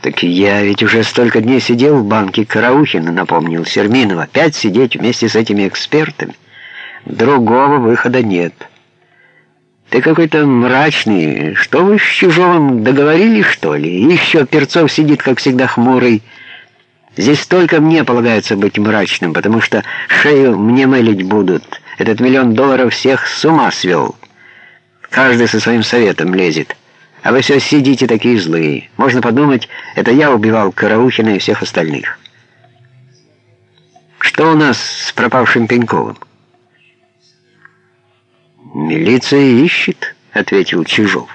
Так я ведь уже столько дней сидел в банке Караухина, напомнил Серминов. Опять сидеть вместе с этими экспертами? Другого выхода нет. Ты какой-то мрачный. Что вы с Чужовым договорились, что ли? Еще Перцов сидит, как всегда, хмурый. Здесь только мне полагается быть мрачным, потому что шею мне мылить будут. Этот миллион долларов всех с ума свел. Каждый со своим советом лезет. А вы все сидите такие злые. Можно подумать, это я убивал Караухина и всех остальных. Что у нас с пропавшим Пеньковым? «Милиция ищет», — ответил Чижов.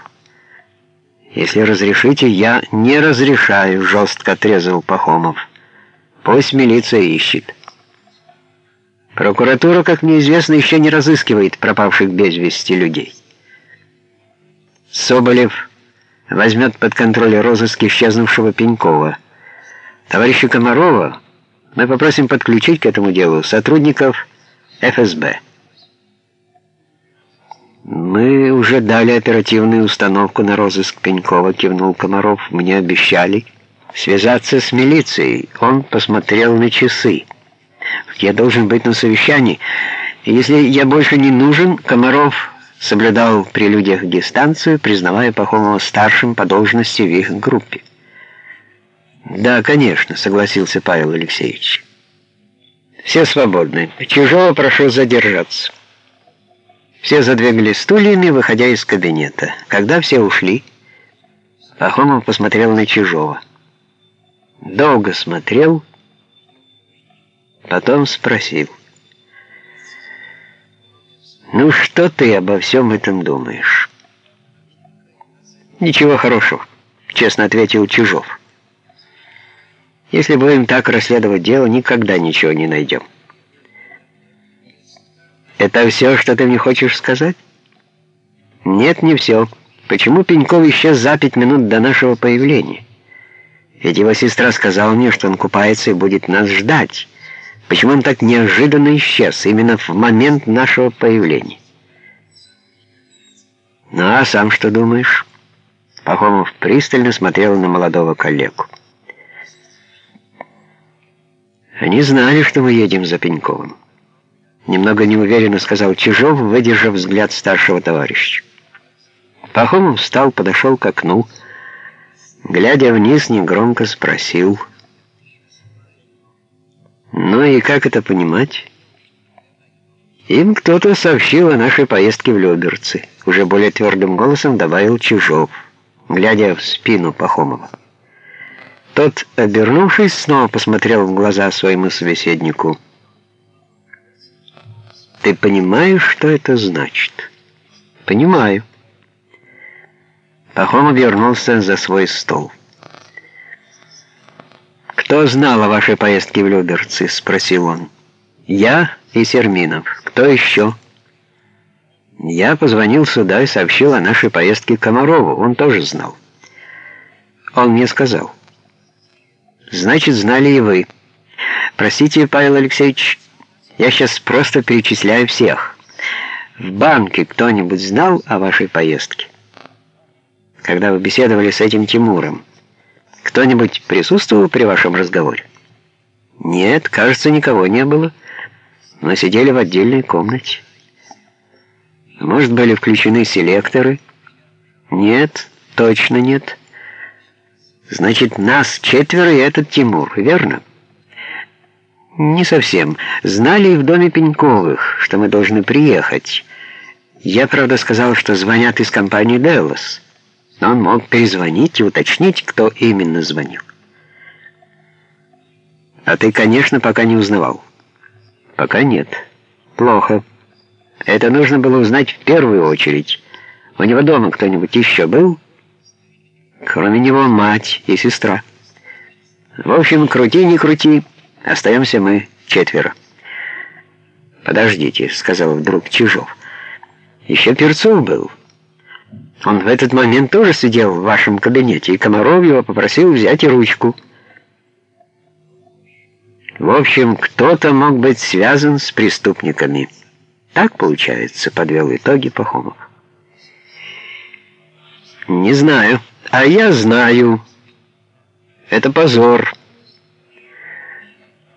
«Если разрешите, я не разрешаю», — жестко отрезал Пахомов. «Пусть милиция ищет». Прокуратура, как мне известно, еще не разыскивает пропавших без вести людей. Соболев возьмет под контроль розыск исчезнувшего Пенькова. Товарища Комарова мы попросим подключить к этому делу сотрудников ФСБ. «Мы уже дали оперативную установку на розыск Пенькова», — кивнул Комаров. «Мне обещали связаться с милицией». Он посмотрел на часы. «Я должен быть на совещании. Если я больше не нужен, Комаров соблюдал при людях дистанцию, признавая Пахомова старшим по должности в их группе. «Да, конечно», — согласился Павел Алексеевич. «Все свободны. Чужого прошу задержаться». Все задвигали стульями, выходя из кабинета. Когда все ушли, Пахомов посмотрел на Чужого. Долго смотрел, потом спросил. «Ну что ты обо всем этом думаешь?» «Ничего хорошего», — честно ответил Чужов. «Если будем так расследовать дело, никогда ничего не найдем». «Это все, что ты мне хочешь сказать?» «Нет, не все. Почему Пеньков исчез за пять минут до нашего появления? Ведь его сестра сказала мне, что он купается и будет нас ждать». Почему он так неожиданно исчез, именно в момент нашего появления? Ну а сам что думаешь? Пахомов пристально смотрел на молодого коллегу. Они знали, что мы едем за Пеньковым. Немного неуверенно сказал Чижов, выдержав взгляд старшего товарища. Пахомов встал, подошел к окну, глядя вниз, негромко спросил — ну и как это понимать? Им кто-то сообщил о нашей поездке в Люберцы. Уже более твердым голосом добавил Чижов, глядя в спину Пахомова. Тот, обернувшись, снова посмотрел в глаза своему собеседнику. «Ты понимаешь, что это значит?» «Понимаю». Пахомов вернулся за свой стол. «Кто знал о вашей поездке в Люберцы?» — спросил он. «Я и Серминов. Кто еще?» Я позвонил сюда и сообщил о нашей поездке к Комарову. Он тоже знал. Он мне сказал. «Значит, знали и вы. Простите, Павел Алексеевич, я сейчас просто перечисляю всех. В банке кто-нибудь знал о вашей поездке? Когда вы беседовали с этим Тимуром?» Кто-нибудь присутствовал при вашем разговоре? Нет, кажется, никого не было. Мы сидели в отдельной комнате. Может, были включены селекторы? Нет, точно нет. Значит, нас четверо и этот Тимур, верно? Не совсем. Знали и в доме Пеньковых, что мы должны приехать. Я, правда, сказал, что звонят из компании «Делос» но он мог перезвонить и уточнить, кто именно звонил. А ты, конечно, пока не узнавал. Пока нет. Плохо. Это нужно было узнать в первую очередь. У него дома кто-нибудь еще был? Кроме него мать и сестра. В общем, крути, не крути, остаемся мы четверо. «Подождите», — сказал вдруг Чижов. «Еще Перцов был». Он в этот момент тоже сидел в вашем кабинете, и Комаров его попросил взять и ручку. В общем, кто-то мог быть связан с преступниками. Так получается, подвел итоги Пахомов. Не знаю. А я знаю. Это позор.